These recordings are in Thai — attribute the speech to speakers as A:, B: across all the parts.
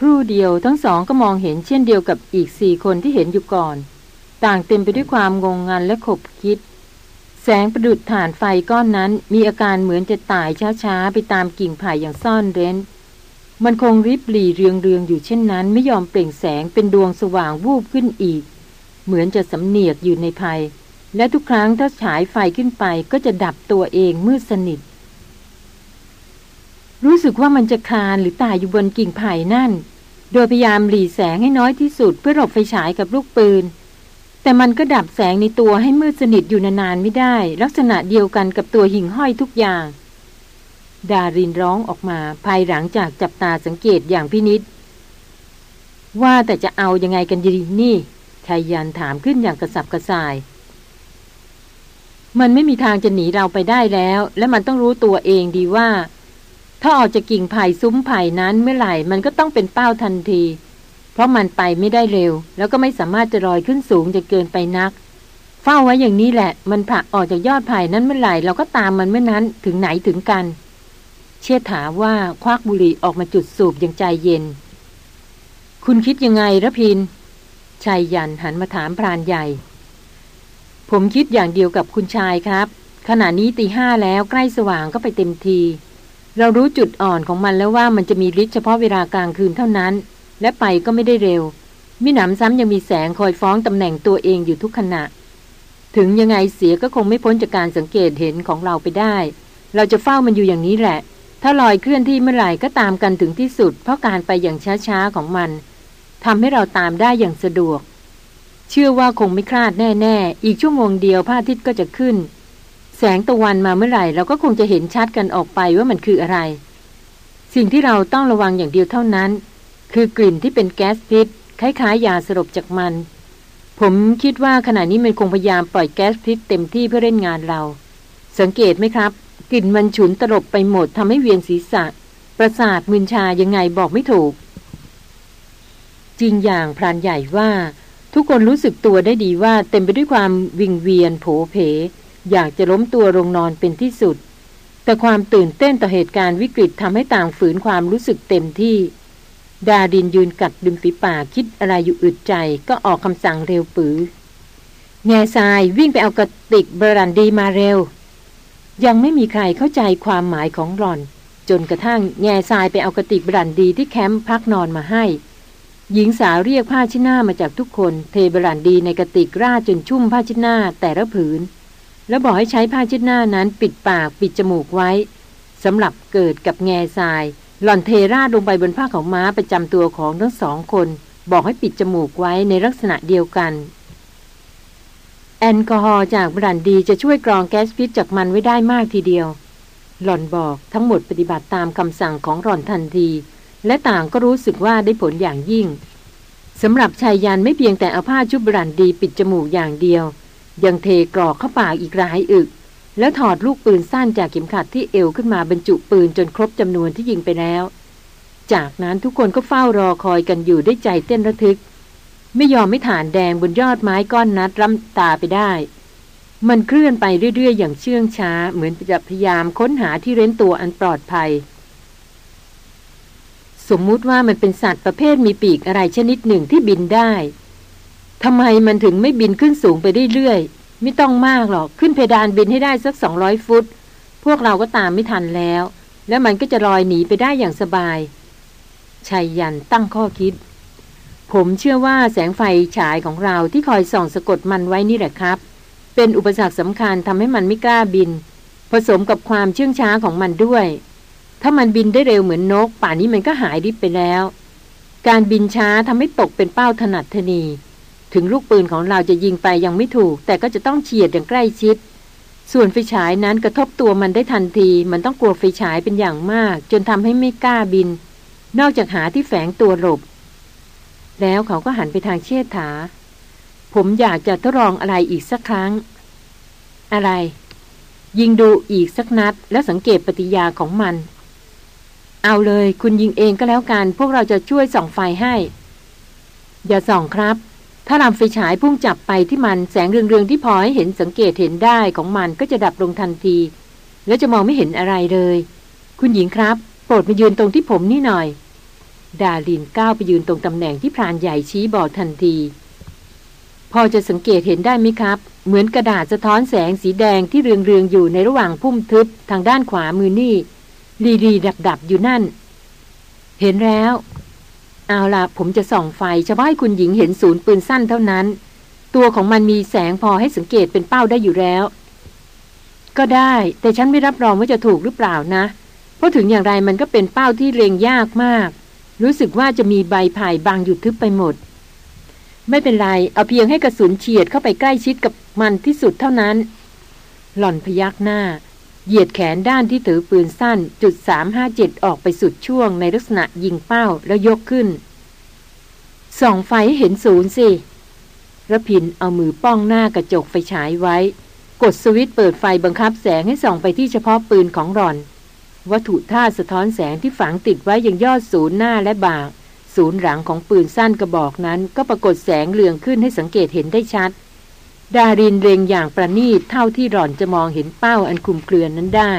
A: ครู่เดียวทั้งสองก็มองเห็นเช่นเดียวกับอีกสี่คนที่เห็นอยู่ก่อน ต่างเต็มไปด้วยความงงงันและขบคิด แสงประดุดฐานไฟก้อนนั้นมีอาการเหมือนจะตายช้าๆ ไปตามกิ่งไผ่อย่างซ่อนเร้น มันคงริบหลีเรืองเรืองอยู่เช่นนั้นไม่ยอมเปล่งแสงเป็นดวงสว่างวูบขึ้นอีก เหมือนจะสำเนียกอยู่ในภัย และทุกครั้งถ้าฉายไฟขึ้นไปก็จะดับตัวเองมืดสนิท รู้สึกว่ามันจะคลานหรือตายอยู่บนกิ่งไผ่นั่น โดยพยายามหลีแสงให้น้อยที่สุดเพื่อหลบไฟฉายกับลูกปืน แต่มันก็ดับแสงในตัวให้มืดสนิทอยู่นานๆไม่ได้ ลักษณะเดียวกันกับตัวหิ่งห้อยทุกอย่าง ดารินร้องออกมาภายหลังจากจับตาสังเกตอย่างพินิษว่าแต่จะเอายังไงกันดีนี่ชายยันถามขึ้นอย่างกระสับกระส่าย มันไม่มีทางจะหนีเราไปได้แล้ว และมันต้องรู้ตัวเองดีว่า ถ้าออกจากกิ่งไผ่ซุ้มไผ่นั้นเมื่อไหร่มันก็ต้องเป็นเป้าทันที เพราะมันไปไม่ได้เร็ว แล้วก็ไม่สามารถจะลอยขึ้นสูงจะเกินไปนัก เฝ้าไว้อย่างนี้แหละ มันผลักออกจากยอดไผ่นั้นเมื่อไหร่เราก็ตามมันเมื่อนั้นถึงไหนถึงกัน เชี่ยถาว่าควักบุหรี่ออกมาจุดสูบอย่างใจเย็น คุณคิดยังไงระพินชายยันหันมาถามพรานใหญ่ ผมคิดอย่างเดียวกับคุณชายครับ ขณะนี้ตีห้าแล้วใกล้สว่างก็ไปเต็มที เรารู้จุดอ่อนของมันแล้วว่ามันจะมีฤทธิ์เฉพาะเวลากลางคืนเท่านั้น และไปก็ไม่ได้เร็ว มิหนำซ้ำยังมีแสงคอยฟ้องตำแหน่งตัวเองอยู่ทุกขณะ ถึงยังไงเสียก็คงไม่พ้นจากการสังเกตเห็นของเราไปได้ เราจะเฝ้ามันอยู่อย่างนี้แหละ ถ้าลอยเคลื่อนที่เมื่อไหร่ก็ตามกันถึงที่สุด เพราะการไปอย่างช้าๆของมันทำให้เราตามได้อย่างสะดวก เชื่อว่าคงไม่คลาดแน่ๆ อีกชั่วโมงเดียวพระอาทิตย์ก็จะขึ้น สงตะวันมาเมื่อไหร่ เราก็คงจะเห็นชัดกันออกไปว่ามันคืออะไร สิ่งที่เราต้องระวังอย่างเดียวเท่านั้น คือกลิ่นที่เป็นแก๊สพิษคล้ายๆยาสลบจากมัน ผมคิดว่าขณะนี้มันคงพยายามปล่อยแก๊สพิษเต็มที่เพื่อเล่นงานเรา สังเกตไหมครับ กลิ่นมันฉุนตลบไปหมดทำให้เวียนศีรษะ ประสาทมึนชายังไงบอกไม่ถูก จริงอย่างพรานใหญ่ว่า ทุกคนรู้สึกตัวได้ดีว่าเต็มไปด้วยความวิงเวียนโผเพ อยากจะล้มตัวลงนอนเป็นที่สุด แต่ความตื่นเต้นต่อเหตุการณ์วิกฤตทำให้ต่างฝืนความรู้สึกเต็มที่ ดาดินยืนกัดดึมฝีปากคิดอะไรอยู่อึดใจก็ออกคำสั่งเร็วปือแง่ทรายวิ่งไปเอากระติกบรันดีมาเร็ว ยังไม่มีใครเข้าใจความหมายของหล่อน จนกระทั่งแง่ทรายไปเอากระติกบรันดีที่แคมป์พักนอนมาให้ หญิงสาวเรียกผ้าชิ้นหน้ามาจากทุกคน เทบรันดีในกระติกราดจนชุ่มผ้าชิ้นหน้าแต่ละผืน แล้วบอกให้ใช้ผ้าชิ้นหน้านั้นปิดปากปิดจมูกไว้สำหรับเกิดกับแง่ทราย หล่อนเทราดลงไปบนผ้าของม้าประจำตัวของทั้งสองคน บอกให้ปิดจมูกไว้ในลักษณะเดียวกัน แอลกอฮอล์จากบรันดีจะช่วยกรองแก๊สพิษจากมันไว้ได้มากทีเดียว หล่อนบอกทั้งหมดปฏิบัติตามคำสั่งของหล่อนทันที และต่างก็รู้สึกว่าได้ผลอย่างยิ่งสำหรับชายยันไม่เพียงแต่เอาผ้าชุบบรันดีปิดจมูกอย่างเดียว ยังเทกรอกเข้าปากอีกรายอึก แล้วถอดลูกปืนสั้นจากเข็มขัดที่เอวขึ้นมาบรรจุปืนจนครบจำนวนที่ยิงไปแล้ว จากนั้นทุกคนก็เฝ้ารอคอยกันอยู่ด้วยใจเต้นระทึก ไม่ยอมไม่ฐานแดงบนยอดไม้ก้อนนัดร่ำตาไปได้ มันเคลื่อนไปเรื่อยๆ อย่างเชื่องช้า เหมือนจะพยายามค้นหาที่เร้นตัวอันปลอดภัยสมมุติว่ามันเป็นสัตว์ประเภทมีปีกอะไรชนิดหนึ่งที่บินได้ ทำไมมันถึงไม่บินขึ้นสูงไปเรื่อยๆไม่ต้องมากหรอกขึ้นเพดานบินให้ได้สักสองร้อยฟุต พวกเราก็ตามไม่ทันแล้ว แล้วมันก็จะลอยหนีไปได้อย่างสบายชายยันตั้งข้อคิด ผมเชื่อว่าแสงไฟฉายของเราที่คอยส่องสะกดมันไว้นี่แหละครับ เป็นอุปสรรคสำคัญทำให้มันไม่กล้าบิน ผสมกับความเชื่องช้าของมันด้วย ถ้ามันบินได้เร็วเหมือนนก ป่านนี้มันก็หายริบไปแล้ว การบินช้าทำให้ตกเป็นเป้าถนัดทนี ถึงลูกปืนของเราจะยิงไปยังไม่ถูก แต่ก็จะต้องเฉียดอย่างใกล้ชิด ส่วนไฟฉายนั้นกระทบตัวมันได้ทันที มันต้องกลัวไฟฉายเป็นอย่างมาก จนทำให้ไม่กล้าบิน นอกจากหาที่แฝงตัวหลบ แล้วเขาก็หันไปทางเชษฐา ผมอยากจะทดลองอะไรอีกสักครั้ง อะไร ยิงดูอีกสักนัด แล้วสังเกตปฏิยาของมัน เอาเลย คุณยิงเองก็แล้วกัน พวกเราจะช่วยส่องไฟให้ อย่าส่องครับ ถ้าลำไฟฉายพุ่งจับไปที่มันแสงเรืองๆที่พอให้เห็นสังเกตเห็นได้ของมันก็จะดับลงทันที แล้วจะมองไม่เห็นอะไรเลย คุณหญิงครับ โปรดมายืนตรงที่ผมนี่หน่อย ดาลินก้าวไปยืนตรงตำแหน่งที่พรานใหญ่ชี้บอกทันที พอจะสังเกตเห็นได้ไหมครับ เหมือนกระดาษสะท้อนแสงสีแดงที่เรืองๆอยู่ในระหว่างพุ่มทึบทางด้านขวามือนี่รีรีดับดับอยู่นั่น เห็นแล้ว เอาละผมจะส่องไฟเฉพาะให้คุณหญิงเห็นศูนย์ปืนสั้นเท่านั้น ตัวของมันมีแสงพอให้สังเกตเป็นเป้าได้อยู่แล้ว ก็ได้ แต่ฉันไม่รับรองว่าจะถูกหรือเปล่านะ เพราะถึงอย่างไรมันก็เป็นเป้าที่เรียงยากมาก รู้สึกว่าจะมีใบไผ่บางอยู่ทึบไปหมด ไม่เป็นไร เอาเพียงให้กระสุนเฉียดเข้าไปใกล้ชิดกับมันที่สุดเท่านั้น หล่อนพยักหน้า เหยียดแขนด้านที่ถือปืนสั้นจุด357 ออกไปสุดช่วงในลักษณะยิงเป้าแล้วยกขึ้น ส่องไฟเห็นศูนย์สิระพินเอามือป้องหน้ากระจกไฟฉายไว้ กดสวิตช์เปิดไฟบังคับแสงให้ส่องไปที่เฉพาะปืนของรอน วัตถุธาตุสะท้อนแสงที่ฝังติดไว้ยังยอดศูนย์หน้าและบากศูนย์หลังของปืนสั้นกระบอกนั้น ก็ปรากฏแสงเลืองขึ้นให้สังเกตเห็นได้ชัด ดารินเร็งอย่างประณีตเท่าที่หล่อนจะมองเห็นเป้าอันคลุมเครือนั้นได้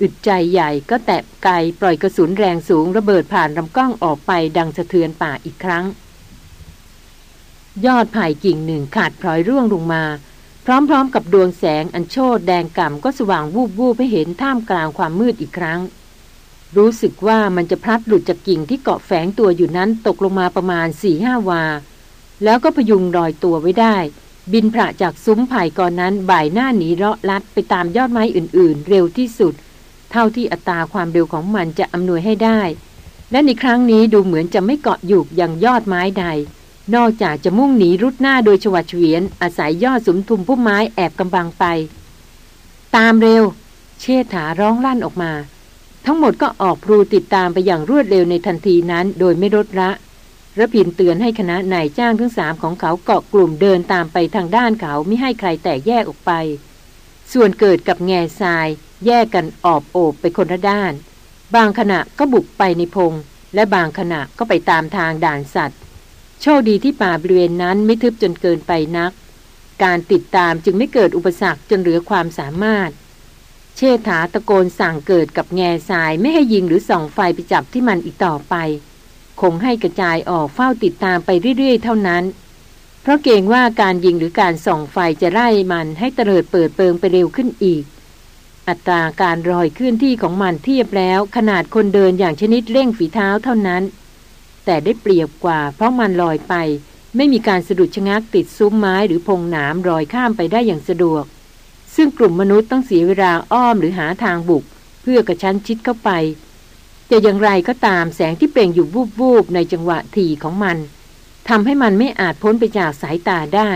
A: อึดใจใหญ่ก็แตะไกปล่อยกระสุนแรงสูงระเบิดผ่านลำกล้องออกไปดังสะเทือนป่าอีกครั้ง ยอดไผ่กิ่งหนึ่งขาดพลอยร่วงลงมา พร้อมๆกับดวงแสงอันโชดแดงก่ำก็สว่างวูบวูบให้เห็นท่ามกลางความมืดอีกครั้ง รู้สึกว่ามันจะพลัดหลุดจากกิ่งที่เกาะแฝงตัวอยู่นั้นตกลงมาประมาณสี่ห้าวา แล้วก็พยุงรอยตัวไว้ได้ บินพระจากซุ้มไผ่ก่อนนั้นบ่ายหน้าหนีเลาะลัดไปตามยอดไม้อื่น ๆ เร็วที่สุด เท่าที่อัตราความเร็วของมันจะอำนวยให้ได้ และในครั้งนี้ดูเหมือนจะไม่เกาะอยู่ยังยอดไม้ใด นอกจากจะมุ่งหนีรุดหน้าโดยชวัดเฉวียน อาศัยยอดสุมทุมพุ่มไม้แอบกำบังไป ตามเร็ว เชษฐาร้องลั่นออกมา ทั้งหมดก็ออกพลูติดตามไปอย่างรวดเร็วในทันทีนั้น โดยไม่ลดละ ระพินเตือนให้คณะนายจ้างทั้งสามของเขาเกาะกลุ่มเดินตามไปทางด้านเขาไม่ให้ใครแตกแยกออกไป ส่วนเกิดกับแง่ทรายแยกกันออบโอบไปคนละด้าน บางขณะก็บุกไปในพง และบางขณะก็ไปตามทางด่านสัตว์ โชคดีที่ป่าบริเวณนั้นไม่ทึบจนเกินไปนัก การติดตามจึงไม่เกิดอุปสรรคจนเหลือความสามารถ เชษฐาตะโกนสั่งเกิดกับแง่ทรายไม่ให้ยิงหรือส่องไฟไปจับที่มันอีกต่อไป คงให้กระจายออกเฝ้าติดตามไปเรื่อยๆ เท่านั้น เพราะเกรงว่าการยิงหรือการส่องไฟจะไล่มันให้เตลิดเปิดเปิงไปเร็วขึ้นอีก อัตราการรอยเคลื่อนที่ของมันเทียบแล้ว ขนาดคนเดินอย่างชนิดเร่งฝีเท้าเท่านั้น แต่ได้เปรียบกว่า เพราะมันลอยไป ไม่มีการสะดุดชะงักติดซุ้มไม้หรือพงหนามรอยข้ามไปได้อย่างสะดวก ซึ่งกลุ่มมนุษย์ต้องเสียเวลาอ้อมหรือหาทางบุก เพื่อกระชั้นชิดเข้าไป จะอย่างไรก็ตามแสงที่เปล่งอยู่วูบๆในจังหวะถี่ของมันทำให้มันไม่อาจพ้นไปจากสายตาได้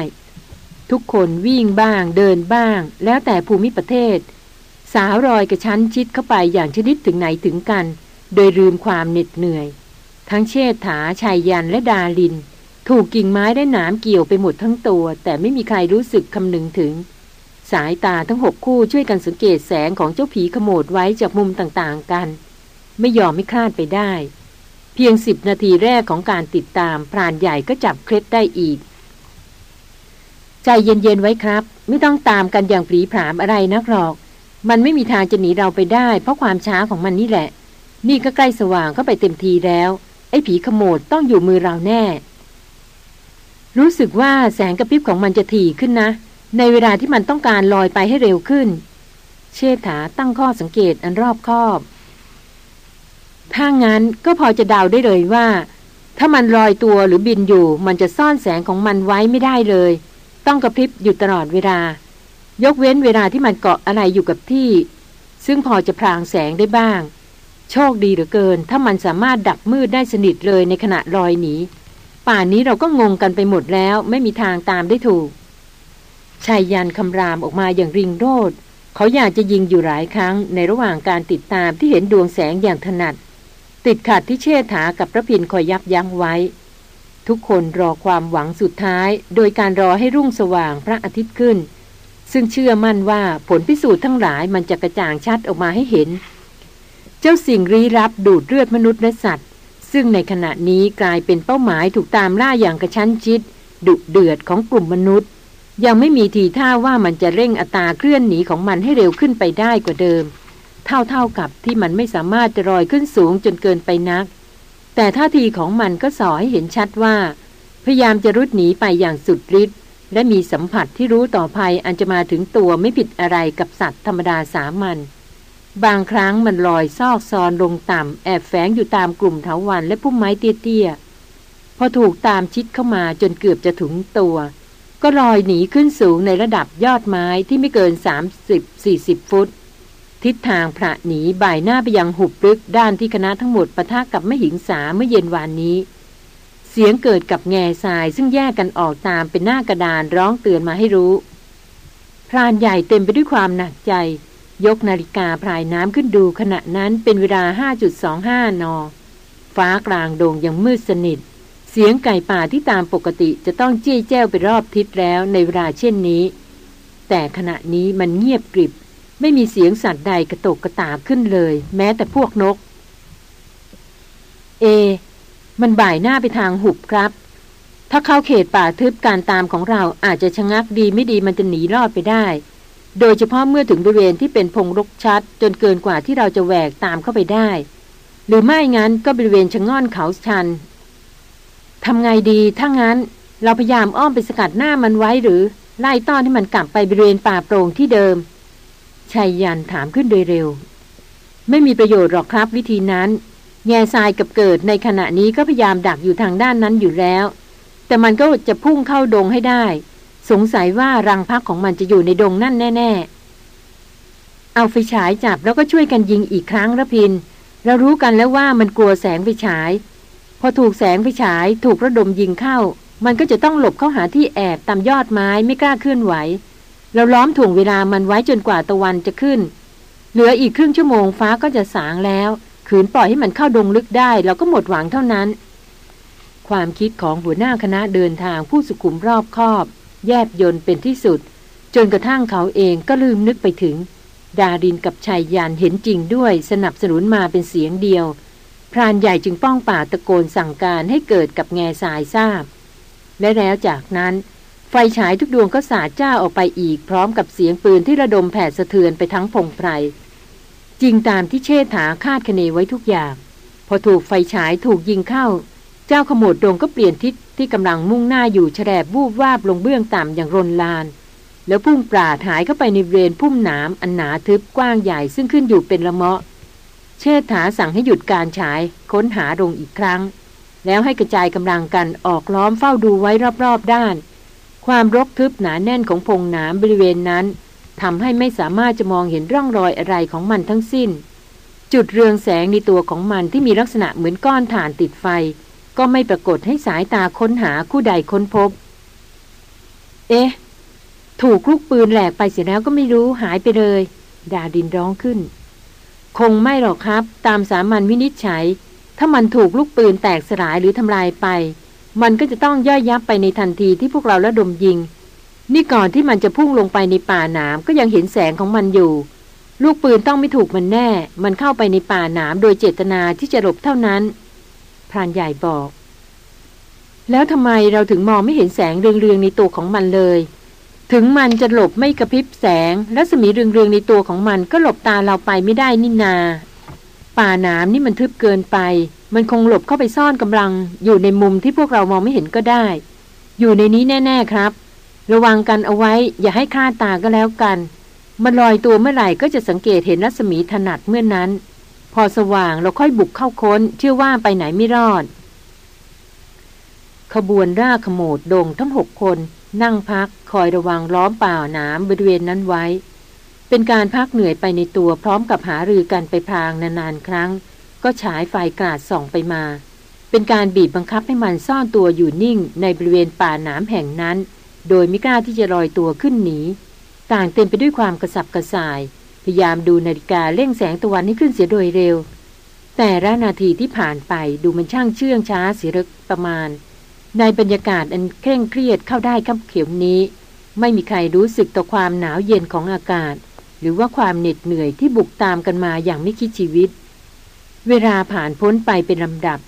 A: ทุกคนวิ่งบ้างเดินบ้าง แล้วแต่ภูมิประเทศ สาวรอยกระชั้นชิดเข้าไปอย่างชนิดถึงไหนถึงกัน โดยลืมความเหน็ดเหนื่อย ทั้งเชษฐาชายยันและดาลิน ถูกกิ่งไม้ได้หนามเกี่ยวไปหมดทั้งตัว แต่ไม่มีใครรู้สึกคำนึงถึง สายตาทั้งหกคู่ช่วยกันสังเกตแสงของเจ้าผีขโมดไว้จากมุมต่างๆกัน ไม่ยอมไม่คลาดไปได้ เพียงสิบนาทีแรกของการติดตามพรานใหญ่ก็จับเคล็ดได้อีก ใจเย็นๆไว้ครับ ไม่ต้องตามกันอย่างปรีผามอะไรนักหรอก มันไม่มีทางจะหนีเราไปได้ เพราะความช้าของมันนี่แหละ นี่ก็ใกล้สว่างเข้าไปเต็มทีแล้ว ไอ้ผีขโมดต้องอยู่มือเราแน่ รู้สึกว่าแสงกระพริบของมันจะถี่ขึ้นนะ ในเวลาที่มันต้องการลอยไปให้เร็วขึ้น เชษฐาตั้งข้อสังเกตอันรอบคอบ ถ้างั้นก็พอจะเดาได้เลยว่า ถ้ามันลอยตัวหรือบินอยู่ มันจะซ่อนแสงของมันไว้ไม่ได้เลย ต้องกระพริบอยู่ตลอดเวลา ยกเว้นเวลาที่มันเกาะอะไรอยู่กับที่ ซึ่งพอจะพรางแสงได้บ้าง โชคดีเหลือเกิน ถ้ามันสามารถดับมืดได้สนิทเลยในขณะลอยหนีป่านนี้เราก็งงกันไปหมดแล้ว ไม่มีทางตามได้ถูกชายยันคำรามออกมาอย่างริงโรดเขาอยากจะยิงอยู่หลายครั้งในระหว่างการติดตามที่เห็นดวงแสงอย่างถนัด ติดขัดที่เชษฐากับพระพินคอยยับยั้งไว้ ทุกคนรอความหวังสุดท้าย โดยการรอให้รุ่งสว่างพระอาทิตย์ขึ้น ซึ่งเชื่อมั่นว่าผลพิสูจน์ทั้งหลายมันจะกระจ่างชัดออกมาให้เห็น เจ้าสิ่งรีรับดูดเลือดมนุษย์และสัตว์ ซึ่งในขณะนี้กลายเป็นเป้าหมายถูกตามล่าอย่างกระชั้นชิด ดุเดือดของกลุ่มมนุษย์ ยังไม่มีทีท่าว่ามันจะเร่งอัตราเคลื่อนหนีของมันให้เร็วขึ้นไปได้กว่าเดิม เท่าๆกับที่มันไม่สามารถจะลอยขึ้นสูงจนเกินไปนัก แต่ท่าทีของมันก็สอให้เห็นชัดว่า พยายามจะรุดหนีไปอย่างสุดฤทธิ์และมีสัมผัสที่รู้ต่อภัยอันจะมาถึงตัวไม่ผิดอะไรกับสัตว์ธรรมดาสามัญบางครั้งมันลอยซอกซอนลงต่ำแอบแฝงอยู่ตามกลุ่มเถาวันและพุ่มไม้เตี้ยๆ พอถูกตามชิดเข้ามาจนเกือบจะถึงตัว ก็ลอยหนีขึ้นสูงในระดับยอดไม้ที่ไม่เกิน 30-40 ฟุต ทิศทางพระหนีบ่ายหน้าไปยังหุบลึกด้านที่คณะทั้งหมดปะทะกับมหิงสาเมื่อเย็นวานนี้ เสียงเกิดกับแง่ทรายซึ่งแยกกันออกตามเป็นหน้ากระดานร้องเตือนมาให้รู้ พรานใหญ่เต็มไปด้วยความหนักใจ ยกนาฬิกาพรายน้ำขึ้นดูขณะนั้นเป็นเวลา 5.25 น ฟ้ากลางโด่งยังมืดสนิท เสียงไก่ป่าที่ตามปกติจะต้องเจี้ยแจ้วไปรอบทิศแล้วในเวลาเช่นนี้ แต่ขณะนี้มันเงียบกริบ ไม่มีเสียงสัตว์ใดกระตกกระตากขึ้นเลย แม้แต่พวกนก เอ มันบ่ายหน้าไปทางหุบครับ ถ้าเข้าเขตป่าทึบการตามของเราอาจจะชะงักดีไม่ดีมันจะหนีรอดไปได้ โดยเฉพาะเมื่อถึงบริเวณที่เป็นพงรกชัด จนเกินกว่าที่เราจะแหวกตามเข้าไปได้ หรือไม่งั้นก็บริเวณชะง่อนเขาชันทำไงดีถ้างั้นเราพยายามอ้อมไปสกัดหน้ามันไว้หรือ ไล่ต้อนให้มันกลับไปบริเวณป่าโปร่งที่เดิม ชายยันถามขึ้นโดยเร็ว ไม่มีประโยชน์หรอกครับวิธีนั้น แง่ทรายกับเกิดในขณะนี้ก็พยายามดักอยู่ทางด้านนั้นอยู่แล้ว แต่มันก็จะพุ่งเข้าดงให้ได้ สงสัยว่ารังพักของมันจะอยู่ในดงนั่นแน่ ๆ เอาไฟฉายจับแล้วก็ช่วยกันยิงอีกครั้งระพิน เรารู้กันแล้วว่ามันกลัวแสงไฟฉาย พอถูกแสงไฟฉายถูกระดมยิงเข้า มันก็จะต้องหลบเข้าหาที่แอบตามยอดไม้ไม่กล้าเคลื่อนไหว เราล้อมถ่วงเวลามันไว้จนกว่าตะวันจะขึ้น เหลืออีกครึ่งชั่วโมงฟ้าก็จะสางแล้ว ขืนปล่อยให้มันเข้าดงลึกได้ เราก็หมดหวังเท่านั้น ความคิดของหัวหน้าคณะเดินทางผู้สุขุมรอบคอบ แยบยนเป็นที่สุด จนกระทั่งเขาเองก็ลืมนึกไปถึง ดาดินกับชายยานเห็นจริงด้วย สนับสนุนมาเป็นเสียงเดียว พรานใหญ่จึงป้องป่าตะโกนสั่งการให้เกิดกับแง่สายทราบ และแล้วจากนั้น ไฟฉายทุกดวงก็สาดจ้าออกไปอีกพร้อมกับเสียงปืนที่ระดมแผดสะเทือนไปทั้งพงไพรจริงตามที่เชษฐาคาดคะเนไว้ทุกอย่าง พอถูกไฟฉายถูกยิงเข้า เจ้าขโมดดงก็เปลี่ยนทิศที่กำลังมุ่งหน้าอยู่แฉลบวูบวาบลงเบื้องต่ำอย่างรนลาน แล้วพุ่งปราดหายเข้าไปในเรนพุ่มหนามอันหนาทึบกว้างใหญ่ซึ่งขึ้นอยู่เป็นละเมาะ เชิดถาสั่งให้หยุดการฉายค้นหาลงอีกครั้ง แล้วให้กระจายกำลังกันออกล้อมเฝ้าดูไว้รอบๆด้าน ความรกทึบหนาแน่นของพงหนามบริเวณนั้นทำให้ไม่สามารถจะมองเห็นร่องรอยอะไรของมันทั้งสิ้น จุดเรืองแสงในตัวของมันที่มีลักษณะเหมือนก้อนถ่านติดไฟ ก็ไม่ปรากฏให้สายตาค้นหาคู่ใดค้นพบ เอ๊ะ ถูกลูกปืนแหลกไปเสียแล้วก็ไม่รู้หายไปเลย ดาดินร้องขึ้น คงไม่หรอกครับ ตามสามัญวินิจฉัย ถ้ามันถูกลูกปืนแตกสลายหรือทำลายไป มันก็จะต้องย่อยยับไปในทันทีที่พวกเราระดมยิง นี่ก่อนที่มันจะพุ่งลงไปในป่าหนามก็ยังเห็นแสงของมันอยู่ ลูกปืนต้องไม่ถูกมันแน่ มันเข้าไปในป่าหนามโดยเจตนาที่จะหลบเท่านั้นพรานใหญ่บอก แล้วทำไมเราถึงมองไม่เห็นแสงเรืองๆในตัวของมันเลย ถึงมันจะหลบไม่กระพริบแสงและสมีเรืองๆในตัวของมันก็หลบตาเราไปไม่ได้นินา ป่าหนามนี่มันทึบเกินไป มันคงหลบเข้าไปซ่อนกำลัง อยู่ในมุมที่พวกเรามองไม่เห็นก็ได้ อยู่ในนี้แน่ ๆครับ ระวังกันเอาไว้ อย่าให้คาดตาก็แล้วกัน มันลอยตัวเมื่อไหร่ก็จะสังเกตเห็นรัศมีถนัดเมื่อนนั้น พอสว่างเราค่อยบุกเข้าค้น เชื่อว่าไปไหนไม่รอด ขบวนร่าขโมดดงทั้งหกคน นั่งพักคอยระวังล้อมป่าหนามบริเวณนั้นไว้ เป็นการพักเหนื่อยไปในตัวพร้อมกับหารือกันไปพรางนานๆครั้ง ก็ฉายไฟกราดส่องไปมา เป็นการบีบบังคับให้มันซ่อนตัวอยู่นิ่งในบริเวณป่าหนามแห่งนั้น โดยไม่กล้าที่จะลอยตัวขึ้นหนี ต่างเต็มไปด้วยความกระสับกระส่าย พยายามดูนาฬิกาเร่งแสงตะวันให้ขึ้นเสียโดยเร็ว แต่ละนาทีที่ผ่านไปดูมันช่างเชื่องช้าเสียรึกประมาณ ในบรรยากาศอันเคร่งเครียดเข้าได้ขับเขียวนี้ ไม่มีใครรู้สึกต่อความหนาวเย็นของอากาศ หรือว่าความเหน็ดเหนื่อยที่บุกตามกันมาอย่างไม่คิดชีวิต เวลาผ่านพ้นไปเป็นลำดับ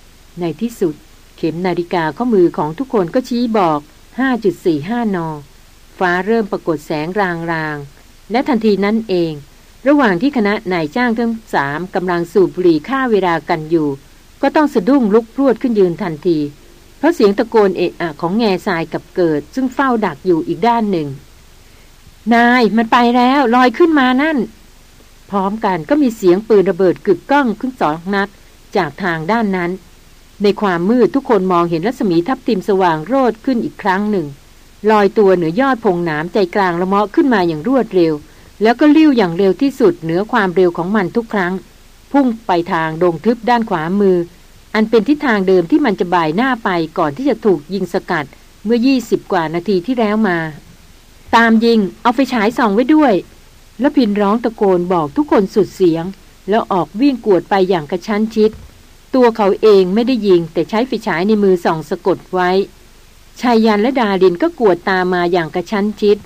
A: ในที่สุด เข็มนาฬิกาข้อมือของทุกคนก็ชี้บอก 5.45 น ฟ้าเริ่มปรากฏแสงรางๆและทันทีนั้นเอง ระหว่างที่คณะนายจ้างทั้งสามกำลังสูบบุหรี่ฆ่าเวลากันอยู่ ก็ต้องสะดุ้งลุกพรวดขึ้นยืนทันที เพราะเสียงตะโกนเอะอะของแง่ทรายกับเกิด ซึ่งเฝ้าดักอยู่อีกด้านหนึ่ง นายมันไปแล้วลอยขึ้นมานั่น พร้อมกันก็มีเสียงปืนระเบิดกึกก้องขึ้นสองนัด จากทางด้านนั้น ในความมืดทุกคนมองเห็นรัศมีทับทิมสว่างโรดขึ้นอีกครั้งหนึ่ง ลอยตัวเหนือยอดพงหนามใจกลางละเมาะขึ้นมาอย่างรวดเร็ว แล้วก็ลิ้วอย่างเร็วที่สุดเหนือความเร็วของมันทุกครั้ง พุ่งไปทางดงทึบด้านขวามือ อันเป็นทิศทางเดิมที่มันจะบ่ายหน้าไปก่อนที่จะถูกยิงสกัดเมื่อ 20 กว่านาทีที่แล้วมา ตามยิงเอาไฟฉายส่องไว้ด้วย แล้วพินร้องตะโกนบอกทุกคนสุดเสียง แล้วออกวิ่งกวดไปอย่างกระชั้นชิด ตัวเขาเองไม่ได้ยิงแต่ใช้ไฟฉายในมือส่องสะกดไว้ชายยันและดาลินก็กวดตามมาอย่างกระชั้นชิด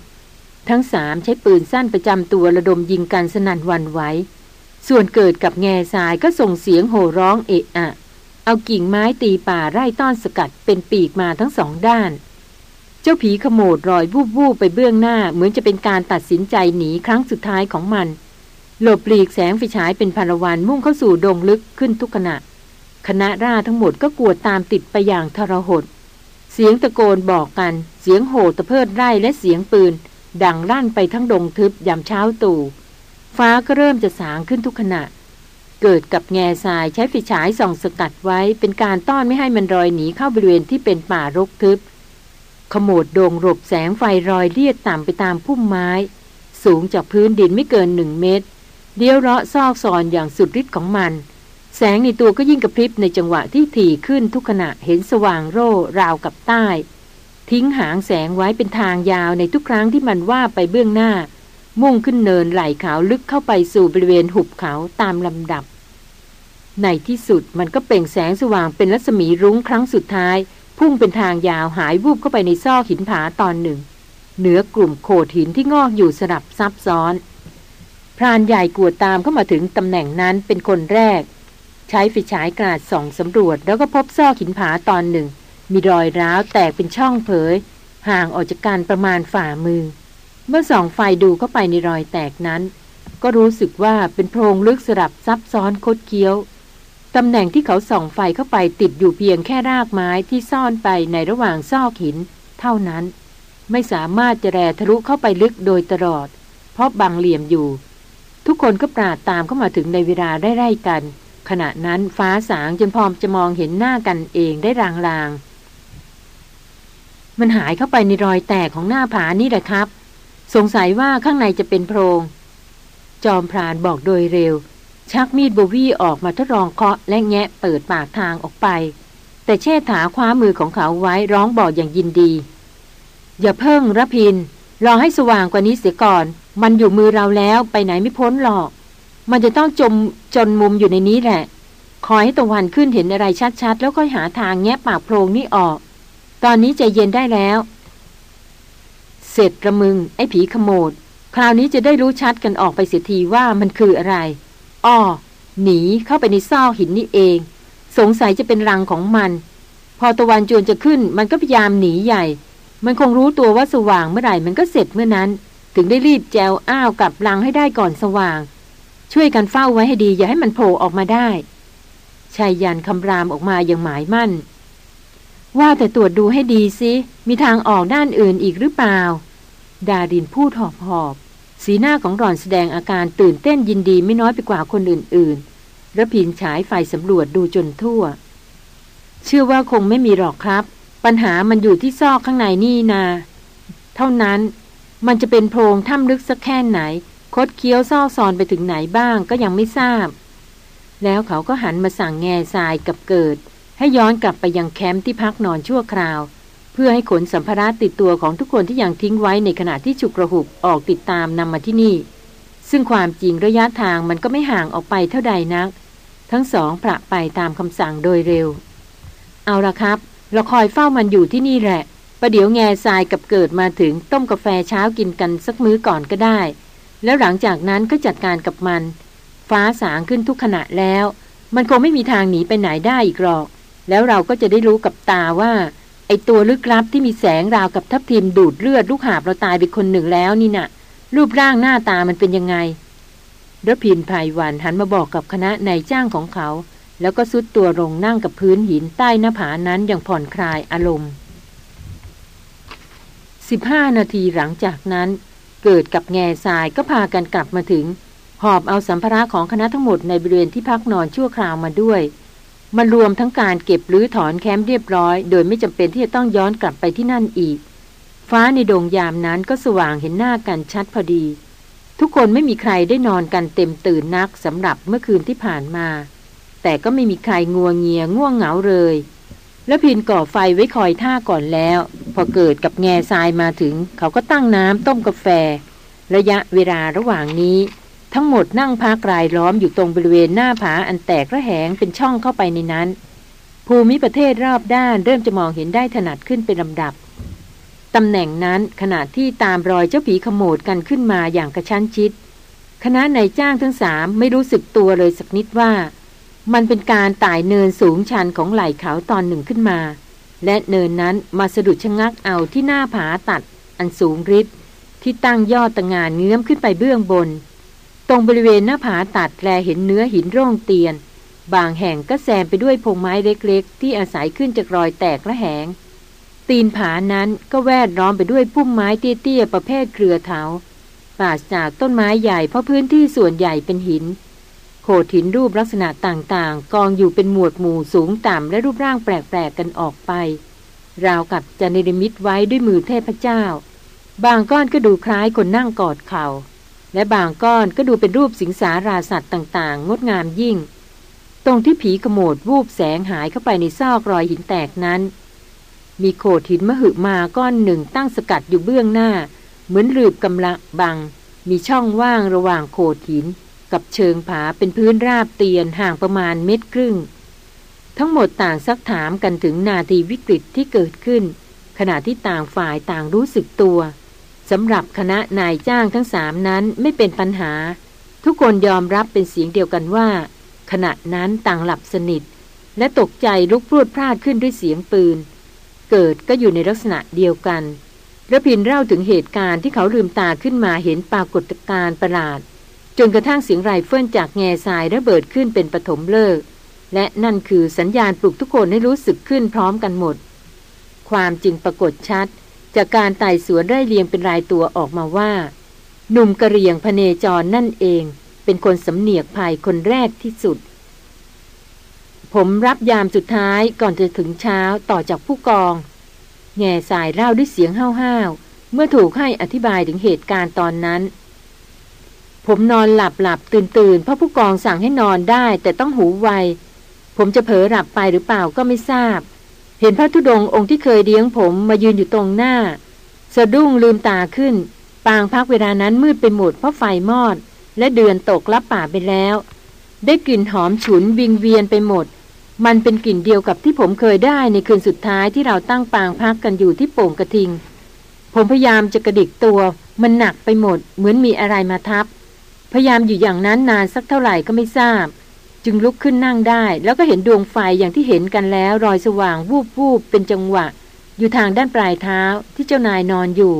A: ทั้งสามใช้ปืนสั้นประจำตัวระดมยิงกันสนั่นวันไหวส่วนเกิดกับแง่ทรายก็ส่งเสียงโห่ร้องเอะอะ เอากิ่งไม้ตีป่าไร่ต้อนสกัดเป็นปีกมาทั้งสองด้าน จ้าผีขโมดรอยวูบวูบไปเบื้องหน้า เหมือนจะเป็นการตัดสินใจหนีครั้งสุดท้ายของมัน หลบหลีกแสงไฟฉายเป็นพลวันมุ่งเข้าสู่ดงลึกขึ้นทุกขณะ คณะราทั้งหมดก็กวดตามติดไปอย่างทรหด เสียงตะโกนบอกกัน เสียงโห่ตะเพิดไร่และเสียงปืน ดังลั่นไปทั้งดงทึบยามเช้าตู่ ฟ้าก็เริ่มจะสางขึ้นทุกขณะ เกิดกับแง่ทรายใช้ไฟฉายส่องสกัดไว้ เป็นการต้อนไม่ให้มันรอยหนีเข้าบริเวณที่เป็นป่ารกทึบ ขโมดโดงหลบแสงไฟรอยเลียดต่ำไปตามพุ่มไม้ สูงจากพื้นดินไม่เกินหนึ่งเมตรเดียวเราะซอกซอนอย่างสุดฤทธิ์ของมัน แสงในตัวก็ยิ่งกระพริบในจังหวะที่ถี่ขึ้นทุกขณะเห็นสว่างโร่ราวกับใต้ ทิ้งหางแสงไว้เป็นทางยาวในทุกครั้งที่มันว่าไปเบื้องหน้า มุ่งขึ้นเนินไหลขาวลึกเข้าไปสู่บริเวณหุบเขาตามลำดับ ในที่สุดมันก็เปล่งแสงสว่างเป็นรัศมีรุ้งครั้งสุดท้าย พุ่งเป็นทางยาวหายวูบเข้าไปในซอกหินผาตอนหนึ่ง เหนือกลุ่มโขดหินที่งอกอยู่สลับซับซ้อน พรานใหญ่กวดตามเข้ามาถึงตำแหน่งนั้นเป็นคนแรก ใช้ไฟฉายกราดส่องสำรวจ แล้วก็พบซอกหินผาตอนหนึ่ง มีรอยร้าวแตกเป็นช่องเผย ห่างออกจากกันประมาณฝ่ามือ เมื่อส่องไฟดูเข้าไปในรอยแตกนั้น ก็รู้สึกว่าเป็นโพรงลึกสลับซับซ้อนคดเคี้ยว ตำแหน่งที่เขาส่องไฟเข้าไปติดอยู่เพียงแค่รากไม้ที่ซ่อนไปในระหว่างซอกหิน เท่านั้น ไม่สามารถจะแรทะลุเข้าไปลึกโดยตลอด เพราะบังเหลี่ยมอยู่ ทุกคนก็ปราดตามเข้ามาถึงในเวลาได้ไร่กัน ขณะนั้นฟ้าสางจนพอมจะมองเห็นหน้ากันเองได้รางๆ มันหายเข้าไปในรอยแตกของหน้าผานี่แหละครับ สงสัยว่าข้างในจะเป็นโพรง จอมพรานบอกโดยเร็ว ชักมีดโบวี่ออกมาทดลองเคาะและแงะเปิดปากทางออกไป แต่เชษฐาคว้ามือของเขาไว้ร้องบอกอย่างยินดี อย่าเพิ่งระพิน รอให้สว่างกว่านี้เสียก่อน มันอยู่มือเราแล้วไปไหนไม่พ้นหรอก มันจะต้องจมจนมุมอยู่ในนี้แหละ คอยให้ตะวันขึ้นเห็นอะไรชัดๆ แล้วค่อยหาทางแงะปากโพรงนี้ออก ตอนนี้ใจเย็นได้แล้ว เสร็จระมึงไอ้ผีขโมดคราวนี้จะได้รู้ชัดกันออกไปเสียทีว่ามันคืออะไร อ้อหนีเข้าไปในซอกหินนี่เอง สงสัยจะเป็นรังของมัน พอตะวันจวนจะขึ้น มันก็พยายามหนีใหญ่ มันคงรู้ตัวว่าสว่างเมื่อไหร่มันก็เสร็จเมื่อนั้น ถึงได้รีบแจวอ้าวกับรังให้ได้ก่อนสว่าง ช่วยกันเฝ้าไว้ให้ดี อย่าให้มันโผล่ออกมาได้ชายยันคำรามออกมาอย่างหมายมั่น ว่าแต่ตรวจดูให้ดีสิมีทางออกด้านอื่นอีกหรือเปล่า ดาดินพูดหอบหอบ สีหน้าของหล่อนแสดงอาการตื่นเต้นยินดีไม่น้อยไปกว่าคนอื่นๆระพินฉายไฟสำรวจดูจนทั่ว เชื่อว่าคงไม่มีหรอกครับ ปัญหามันอยู่ที่ซอกข้างในนี่นา เท่านั้นมันจะเป็นโพรงถ้ำลึกสักแค่ไหน คดเคี้ยวซอกซอนไปถึงไหนบ้างก็ยังไม่ทราบ แล้วเขาก็หันมาสั่งแง่ทรายกับเกิด ให้ย้อนกลับไปยังแคมป์ที่พักนอนชั่วคราว เพื่อให้ขนสัมภาระติดตัวของทุกคนที่ยังทิ้งไว้ในขณะที่ฉุกระหุกออกติดตามนำมาที่นี่ ซึ่งความจริงระยะทางมันก็ไม่ห่างออกไปเท่าใดนัก ทั้งสองประไปตามคำสั่งโดยเร็ว เอาละครับ เราคอยเฝ้ามันอยู่ที่นี่แหละประเดี๋ยวแง่ทรายกับเกิดมาถึงต้มกาแฟเช้ากินกันสักมื้อก่อนก็ได้ แล้วหลังจากนั้นก็จัดการกับมัน ฟ้าสางขึ้นทุกขณะแล้ว มันคงไม่มีทางหนีไปไหนได้อีกหรอก แล้วเราก็จะได้รู้กับตาว่า ไอตัวลึกลับที่มีแสงราวกับทับทิมดูดเลือดลูกหาบเราตายไปคนหนึ่งแล้วนี่นะ่ะ รูปร่างหน้าตามันเป็นยังไงรพินภัยวันหันมาบอกกับคณะนายจ้างของเขา แล้วก็ซุดตัวลงนั่งกับพื้นหินใต้หน้าผานั้นอย่างผ่อนคลายอารมณ์ 15 นาทีหลังจากนั้น เกิดกับแง่ทรายก็พากันกลับมาถึง หอบเอาสัมภาระของคณะทั้งหมดในบริเวณที่พักนอนชั่วคราวมาด้วย มารวมทั้งการเก็บหรือถอนแคมป์เรียบร้อย โดยไม่จำเป็นที่จะต้องย้อนกลับไปที่นั่นอีก ฟ้าในดงยามนั้นก็สว่างเห็นหน้ากันชัดพอดี ทุกคนไม่มีใครได้นอนกันเต็มตื่นนักสำหรับเมื่อคืนที่ผ่านมา แต่ก็ไม่มีใครงัวเงียง่วงเหงาเลย แล้วพินก่อไฟไว้คอยท่าก่อนแล้ว พอเกิดกับแง่ทรายมาถึง เขาก็ตั้งน้ำต้มกาแฟ ระยะเวลาระหว่างนี้ ทั้งหมดนั่งพักรายล้อมอยู่ตรงบริเวณหน้าผาอันแตกระแหงเป็นช่องเข้าไปในนั้น ภูมิประเทศรอบด้านเริ่มจะมองเห็นได้ถนัดขึ้นเป็นลำดับตำแหน่งนั้นขณะที่ตามรอยเจ้าผีขโมดกันขึ้นมาอย่างกระชั้นชิด คณะนายจ้างทั้งสามไม่รู้สึกตัวเลยสักนิดว่า มันเป็นการไต่เนินสูงชันของไหล่เขาตอนหนึ่งขึ้นมา และเนินนั้นมาสะดุดชะงักเอาที่หน้าผาตัดอันสูงริดที่ตั้งยอดตะงานเงื้อมขึ้นไปเบื้องบน ตรงบริเวณหน้าผาตัดแลเห็นเนื้อหินร่องเตียน บางแห่งก็แซมไปด้วยพงไม้เล็กๆ ที่อาศัยขึ้นจากรอยแตกและแหง ตีนผานั้นก็แวดล้อมไปด้วยพุ่มไม้เตี้ยๆประเภทเครือเถาปราศจากต้นไม้ใหญ่เพราะพื้นที่ส่วนใหญ่เป็นหิน โขดหินรูปลักษณะต่างๆ กองอยู่เป็นหมวดหมู่สูงต่ำและรูปร่างแปลกๆกันออกไป ราวกับจะนิรมิตไว้ด้วยมือเทพเจ้า บางก้อนก็ดูคล้ายคนนั่งกอดเขา่า และบางก้อนก็ดูเป็นรูปสิงสาราสัตว์ต่างๆ งดงามยิ่ง ตรงที่ผีขโมดวูบแสงหายเข้าไปในซอกรอยหินแตกนั้น มีโขดหินมหึมาก้อนหนึ่งตั้งสกัดอยู่เบื้องหน้า เหมือนหลืบกำลังบัง มีช่องว่างระหว่างโขดหิน กับเชิงผาเป็นพื้นราบเตียนห่างประมาณเม็ดครึ่ง ทั้งหมดต่างซักถามกันถึงนาทีวิกฤตที่เกิดขึ้น ขณะที่ต่างฝ่ายต่างรู้สึกตัว สำหรับคณะนายจ้างทั้งสามนั้นไม่เป็นปัญหา ทุกคนยอมรับเป็นเสียงเดียวกันว่า ขณะนั้นต่างหลับสนิท และตกใจลุกพรวดพลาดขึ้นด้วยเสียงปืน เกิดก็อยู่ในลักษณะเดียวกันระพินเล่าถึงเหตุการณ์ที่เขาลืมตาขึ้นมาเห็นปรากฏการณ์ประหลาด จนกระทั่งเสียงไรเฟิลจากแง่ทรายระเบิดขึ้นเป็นปฐมเลิก และนั่นคือสัญญาณปลุกทุกคนให้รู้สึกขึ้นพร้อมกันหมด ความจริงปรากฏชัด จากการไต่สวนได้เรียงเป็นรายตัวออกมาว่า หนุ่มกระเรียงพเนจรนั่นเอง เป็นคนสำเนียกภายคนแรกที่สุด ผมรับยามสุดท้ายก่อนจะถึงเช้าต่อจากผู้กอง แง่สายเล่าด้วยเสียงห้าวๆ เมื่อถูกให้อธิบายถึงเหตุการณ์ตอนนั้น ผมนอนหลับหลับตื่นตื่นเพราะผู้กองสั่งให้นอนได้แต่ต้องหูไว ผมจะเผลอหลับไปหรือเปล่าก็ไม่ทราบ เห็นพระธุดงองค์ที่เคยเลี้ยงผมมายืนอยู่ตรงหน้า สะดุ้งลืมตาขึ้น ปางพักเวลานั้นมืดไปหมดเพราะไฟมอด และเดือนตกลับป่าไปแล้ว ได้กลิ่นหอมฉุนวิงเวียนไปหมด มันเป็นกลิ่นเดียวกับที่ผมเคยได้ในคืนสุดท้ายที่เราตั้งปางพักกันอยู่ที่โป่งกระทิง ผมพยายามจะกระดิกตัว มันหนักไปหมด เหมือนมีอะไรมาทับ พยายามอยู่อย่างนั้นนานสักเท่าไหร่ก็ไม่ทราบ จึงลุกขึ้นนั่งได้ แล้วก็เห็นดวงไฟอย่างที่เห็นกันแล้ว รอยสว่างวูบวูบเป็นจังหวะ อยู่ทางด้านปลายเท้าที่เจ้านายนอนอยู่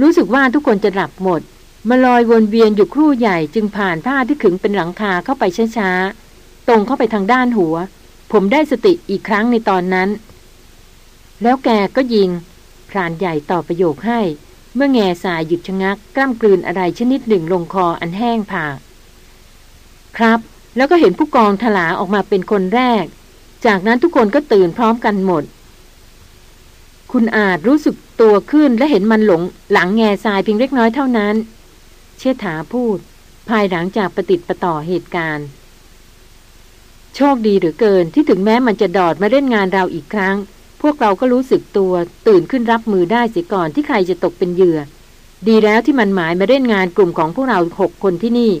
A: รู้สึกว่าทุกคนจะหลับหมด มาลอยวนเวียนอยู่ครู่ใหญ่จึงผ่านผ้าที่ขึงเป็นหลังคาเข้าไปช้าๆตรงเข้าไปทางด้านหัว ผมได้สติอีกครั้งในตอนนั้น แล้วแกก็ยิงพรานใหญ่ต่อประโยคให้ เมื่อแง่สายหยุดชะงักกล้ามกลืนอะไรชนิดหนึ่งลงคออันแห้งผากครับ แล้วก็เห็นผู้กองถลาออกมาเป็นคนแรก จากนั้นทุกคนก็ตื่นพร้อมกันหมด คุณอาจรู้สึกตัวขึ้นและเห็นมันหลงหลังแง่ทรายเพียงเล็กน้อยเท่านั้น เชษฐาพูด ภายหลังจากประติดประต่อเหตุการณ์ โชคดีหรือเกินที่ถึงแม้มันจะดอดมาเล่นงานเราอีกครั้ง พวกเราก็รู้สึกตัวตื่นขึ้นรับมือได้เสียก่อนที่ใครจะตกเป็นเหยื่อ ดีแล้วที่มันหมายมาเล่นงานกลุ่มของพวกเราหกคนที่นี่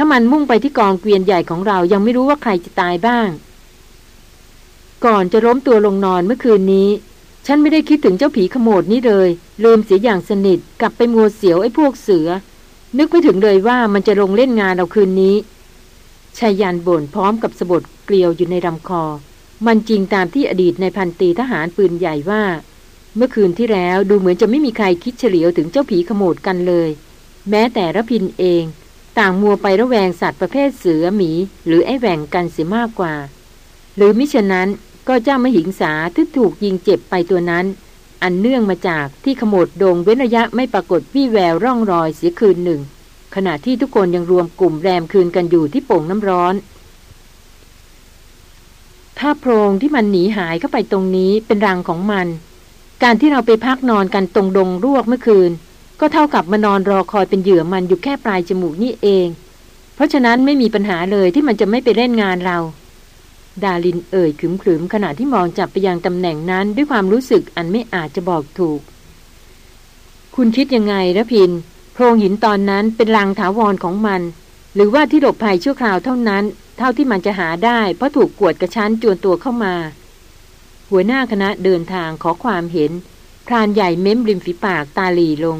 A: ถ้ามันมุ่งไปที่กองเกวียนใหญ่ของเรายังไม่รู้ว่าใครจะตายบ้าง ก่อนจะล้มตัวลงนอนเมื่อคืนนี้ ฉันไม่ได้คิดถึงเจ้าผีขโมดนี้เลย ลืมเสียอย่างสนิท กลับไปมัวเสียวไอ้พวกเสือ นึกไม่ถึงเลยว่ามันจะลงเล่นงานเราคืนนี้ชายันบ่นพร้อมกับสะบดเกลียวอยู่ในลำคอ มันจริงตามที่อดีตในพันตีทหารปืนใหญ่ว่า เมื่อคืนที่แล้วดูเหมือนจะไม่มีใครคิดเฉลียวถึงเจ้าผีขโมดกันเลย แม้แต่ระพินเอง ต่างมัวไประแวงสัตว์ประเภทเสือหมี หรือไอ้แหว่งกันเสียมากกว่า หรือมิฉะนั้นก็เจ้ามหิงสาที่ถูกยิงเจ็บไปตัวนั้น อันเนื่องมาจากที่ขโมดดงเว้นระยะไม่ปรากฏวี่แววร่องรอยเสียคืนหนึ่ง ขณะที่ทุกคนยังรวมกลุ่มแรมคืนกันอยู่ที่โป่งน้ำร้อน ถ้าโพรงที่มันหนีหายเข้าไปตรงนี้เป็นรังของมัน การที่เราไปพักนอนกันตรงดงรวกเมื่อคืน ก็เท่ากับมานอนรอคอยเป็นเหยื่อมันอยู่แค่ปลายจมูกนี่เอง เพราะฉะนั้นไม่มีปัญหาเลยที่มันจะไม่ไปเล่นงานเรา ดาลินเอ่ยขึมๆขณะที่มองจับไปยังตำแหน่งนั้นด้วยความรู้สึกอันไม่อาจจะบอกถูก คุณคิดยังไงระพิน โพรงหินตอนนั้นเป็นรังถาวรของมัน หรือว่าที่หลบภัยชั่วคราวเท่านั้น เท่าที่มันจะหาได้ เพราะถูกกวดกระชั้นจวนตัวเข้ามา หัวหน้าคณะเดินทางขอความเห็นพรานใหญ่เม้มริมฝีปากตาหลีลง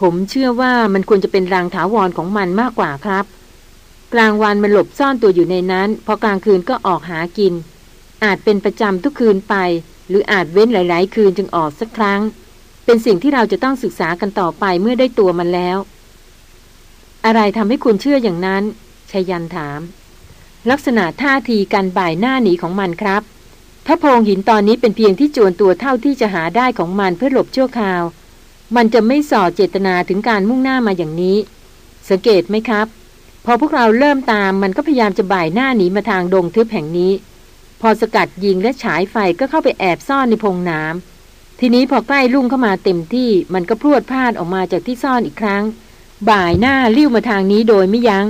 A: ผมเชื่อว่ามันควรจะเป็นรังถาวรของมันมากกว่าครับ กลางวันมันหลบซ่อนตัวอยู่ในนั้น พอกลางคืนก็ออกหากิน อาจเป็นประจำทุกคืนไป หรืออาจเว้นหลาย ๆ คืนจึงออกสักครั้ง เป็นสิ่งที่เราจะต้องศึกษากันต่อไปเมื่อได้ตัวมันแล้ว อะไรทำให้คุณเชื่ออย่างนั้นชายันถาม ลักษณะท่าทีการบ่ายหน้าหนีของมันครับ ถ้าโพงหินตอนนี้เป็นเพียงที่จวนตัวเท่าที่จะหาได้ของมันเพื่อหลบชั่วคราว มันจะไม่ส่อเจตนาถึงการมุ่งหน้ามาอย่างนี้ สังเกตไหมครับ พอพวกเราเริ่มตามมันก็พยายามจะบ่ายหน้าหนีมาทางดงทึบแห่งนี้ พอสกัดยิงและฉายไฟก็เข้าไปแอบซ่อนในพงน้ำทีนี้พอใกล้ลุ่งเข้ามาเต็มที่มันก็พรวดพลาดออกมาจากที่ซ่อนอีกครั้ง บ่ายหน้าลิ้วมาทางนี้โดยไม่ยัง้ง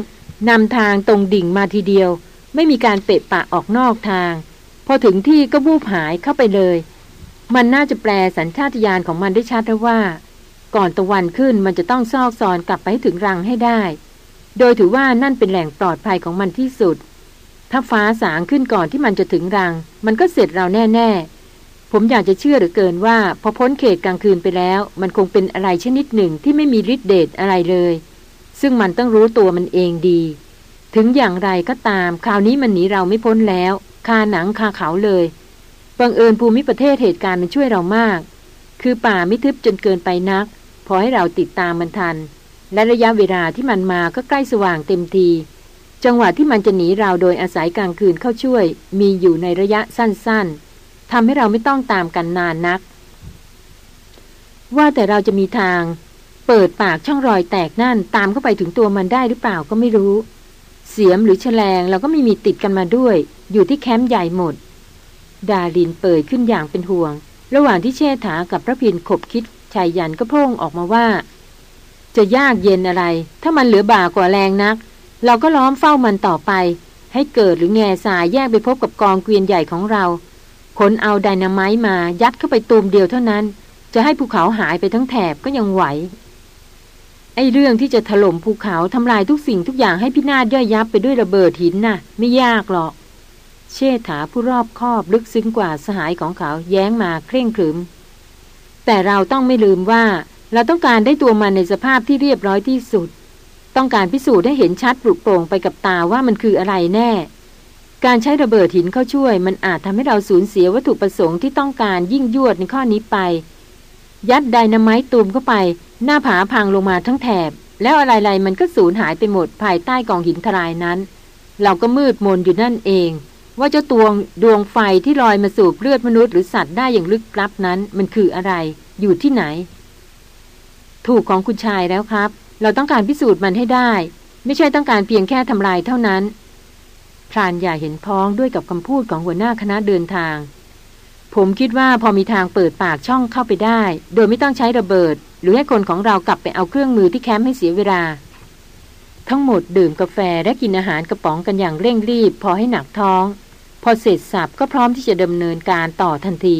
A: นำทางตรงดิ่งมาทีเดียว ไม่มีการเปะปะออกนอกทาง พอถึงที่ก็บูบหายเข้าไปเลย มันน่าจะแปลสัญชาตญาณของมันได้ชัดว่า ก่อนตะวันขึ้นมันจะต้องซอกซอนกลับไปถึงรังให้ได้ โดยถือว่านั่นเป็นแหล่งปลอดภัยของมันที่สุด ถ้าฟ้าสางขึ้นก่อนที่มันจะถึงรัง มันก็เสร็จเราแน่ ๆ ผมอยากจะเชื่อหรือเกินว่า พอพ้นเขตกลางคืนไปแล้ว มันคงเป็นอะไรชนิดหนึ่งที่ไม่มีฤทธิ์เดชอะไรเลย ซึ่งมันต้องรู้ตัวมันเองดี ถึงอย่างไรก็ตาม คราวนี้มันหนีเราไม่พ้นแล้ว คาหนังคาเขาเลยบังเอิญภูมิประเทศเหตุการณ์มันช่วยเรามาก คือป่าไม่ทึบจนเกินไปนัก พอให้เราติดตามมันทัน และระยะเวลาที่มันมาก็ใกล้สว่างเต็มที จังหวะที่มันจะหนีเราโดยอาศัยกลางคืนเข้าช่วย มีอยู่ในระยะสั้นๆทำให้เราไม่ต้องตามกันนานนัก ว่าแต่เราจะมีทาง เปิดปากช่องรอยแตกนั่นตามเข้าไปถึงตัวมันได้หรือเปล่าก็ไม่รู้ เสียมหรือแฉลงเราก็ไม่มีติดกันมาด้วย อยู่ที่แคมป์ใหญ่หมด ดาลินเปิดขึ้นอย่างเป็นห่วง ระหว่างที่เชษฐากับพระพินขบคิดชายยันก็โพ่งออกมาว่า จะยากเย็นอะไร ถ้ามันเหลือบ่ากว่าแรงนัก เราก็ล้อมเฝ้ามันต่อไป ให้เกิดหรือแง่สายแยกไปพบกับกองเกวียนใหญ่ของเราขนเอาไดนาไมต์มายัดเข้าไปตูมเดียวเท่านั้น จะให้ภูเขาหายไปทั้งแถบก็ยังไหว ไอ้เรื่องที่จะถล่มภูเขาทำลายทุกสิ่งทุกอย่างให้พินาศย่อยยับไปด้วยระเบิดหินนะ่ะ ไม่ยากหรอก เชษฐาผู้รอบคอบลึกซึ้งกว่าสหายของเขาแย้งมาเคร่งขรึม แต่เราต้องไม่ลืมว่า เราต้องการได้ตัวมันในสภาพที่เรียบร้อยที่สุด ต้องการพิสูจน์ให้เห็นชัดปลุกโปร่งไปกับตาว่ามันคืออะไรแน่ การใช้ระเบิดหินเข้าช่วย มันอาจทำให้เราสูญเสียวัตถุประสงค์ที่ต้องการยิ่งยวดในข้อนี้ไป ยัดไดนาไมต์ตูมเข้าไป หน้าผาพังลงมาทั้งแถบ แล้วอะไรๆมันก็สูญหายไปหมดภายใต้กองหินทรายนั้น เราก็มืดมนอยู่นั่นเอง ว่าเจ้าตัวดวงไฟที่ลอยมาสูบเลือดมนุษย์หรือสัตว์ได้อย่างลึกลับนั้น มันคืออะไร อยู่ที่ไหน ถูกของคุณชายแล้วครับ เราต้องการพิสูจน์มันให้ได้ ไม่ใช่ต้องการเพียงแค่ทำลายเท่านั้นพรานใหญ่เห็นพ้องด้วยกับคำพูดของหัวหน้าคณะเดินทาง ผมคิดว่าพอมีทางเปิดปากช่องเข้าไปได้ โดยไม่ต้องใช้ระเบิด หรือให้คนของเรากลับไปเอาเครื่องมือที่แคมป์ให้เสียเวลาทั้งหมดดื่มกาแฟและกินอาหารกระป๋องกันอย่างเร่งรีบ พอให้หนักท้อง อเสร็จสับก็พร้อมที่จะดำเนินการต่อทันที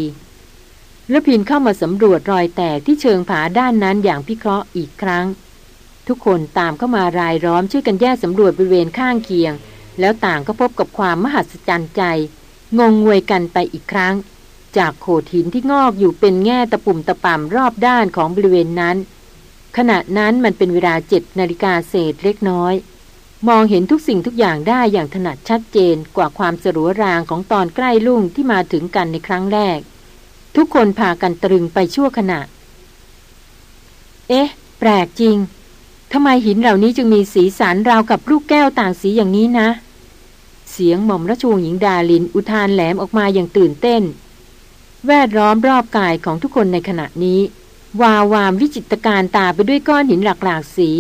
A: แล้วพินเข้ามาสำรวจรอยแตกที่เชิงผาด้านนั้นอย่างพิเคราะห์อีกครั้ง ทุกคนตามเข้ามารายล้อมช่วยกันแยกสำรวจบริเวณข้างเคียง แล้วต่างก็พบกับความมหัศจรรย์ใจ งงงวยกันไปอีกครั้ง จากโขดหินที่งอกอยู่เป็นแง่ตะปุ่มตะป่ำรอบด้านของบริเวณนั้น ขณะนั้นมันเป็นเวลาเจ็ดนาฬิกาเศษเล็กน้อย มองเห็นทุกสิ่งทุกอย่างได้อย่างถนัดชัดเจนกว่าความสรัวรางของตอนใกล้ลุ่งที่มาถึงกันในครั้งแรก ทุกคนพากันตรึงไปชั่วขณะ เอ๊ะ แปลกจริงทำไมหินเหล่านี้จึงมีสีสันราวกับลูกแก้วต่างสีอย่างนี้นะ เสียงหม่อมราชวงศ์หญิงดาลินอุทานแหลมออกมาอย่างตื่นเต้น แวดล้อมรอบกายของทุกคนในขณะนี้ วาวามวิจิตรการตาไปด้วยก้อนหินหลากหลากสี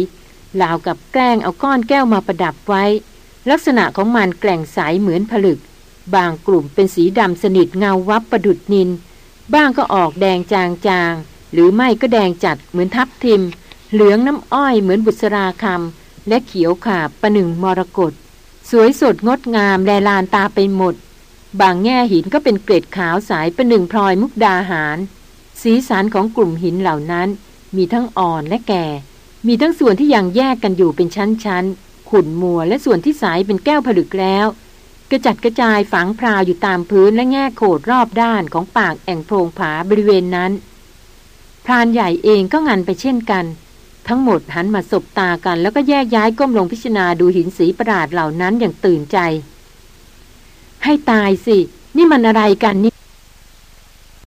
A: ราวกับแกล้งเอาก้อนแก้วมาประดับไว้ ลักษณะของมันแกล่งใสเหมือนผลึก บางกลุ่มเป็นสีดำสนิทเงาวับประดุดนิน บ้างก็ออกแดงจางๆ หรือไม่ก็แดงจัดเหมือนทับทิม เหลืองน้ำอ้อยเหมือนบุษราคำและเขียวขาบประหนึ่งมรกตสวยสดงดงามแลลานตาไปหมด บางแง่หินก็เป็นเกล็ดขาวสายประหนึ่งพลอยมุกดาหาร สีสันของกลุ่มหินเหล่านั้น มีทั้งอ่อนและแก่ มีทั้งส่วนที่ยังแยกกันอยู่เป็นชั้นๆ ขุ่นมัวและส่วนที่สายเป็นแก้วผลึกแล้ว กระจัดกระจายฝังพราวอยู่ตามพื้นและแง่โขดรอบด้านของปากแอ่งโพรงผาบริเวณนั้น พรานใหญ่เองก็งันไปเช่นกัน ทั้งหมดหันมาสบตากัน แล้วก็แยกย้ายก้มลงพิจารณาดูหินสีประหลาดเหล่านั้นอย่างตื่นใจ ให้ตายสิ นี่มันอะไรกันนี่